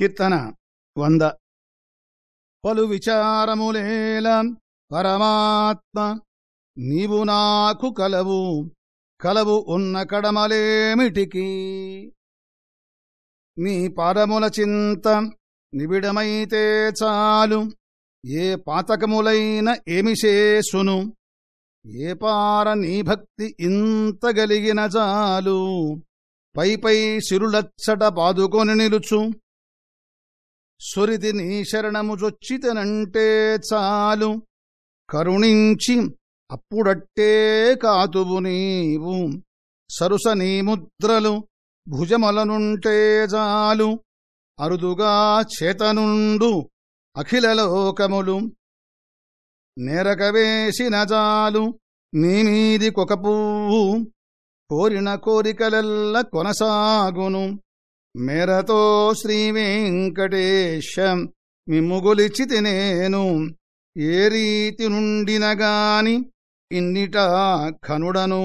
కీర్తన వంద. పలు విచారములేల పరమాత్మ నీవు నాకు కలవు కలవు ఉన్న కడమలేమిటికి? నీ పాదముల చింత నిబిడమైతే చాలు ఏ పాతకములైన ఏమి శేషును ఏ పార నీ భక్తి ఇంత గలిగిన చాలు పై పై సిరులచ్చట పాదుకొని నిలుచు సురిది నీ శరణము చొచ్చితనంటే చాలు. కరుణించి అప్పుడట్టే కాతువు నీవు. సరుస నీ ముద్రలు భుజమలనుంటే జాలు. అరుదుగా చేతనుండు అఖిలలోకములు నేరకవేసిన జాలు నీమీది కొక పువ్వు కోరిన కోరికలెల్ల కొనసాగును. మేరతో శ్రీవేంకటేశ మిమ్ముగులిచితి నేను. ఏ రీతి నుండినగాని ఇన్నిటా కనుడను.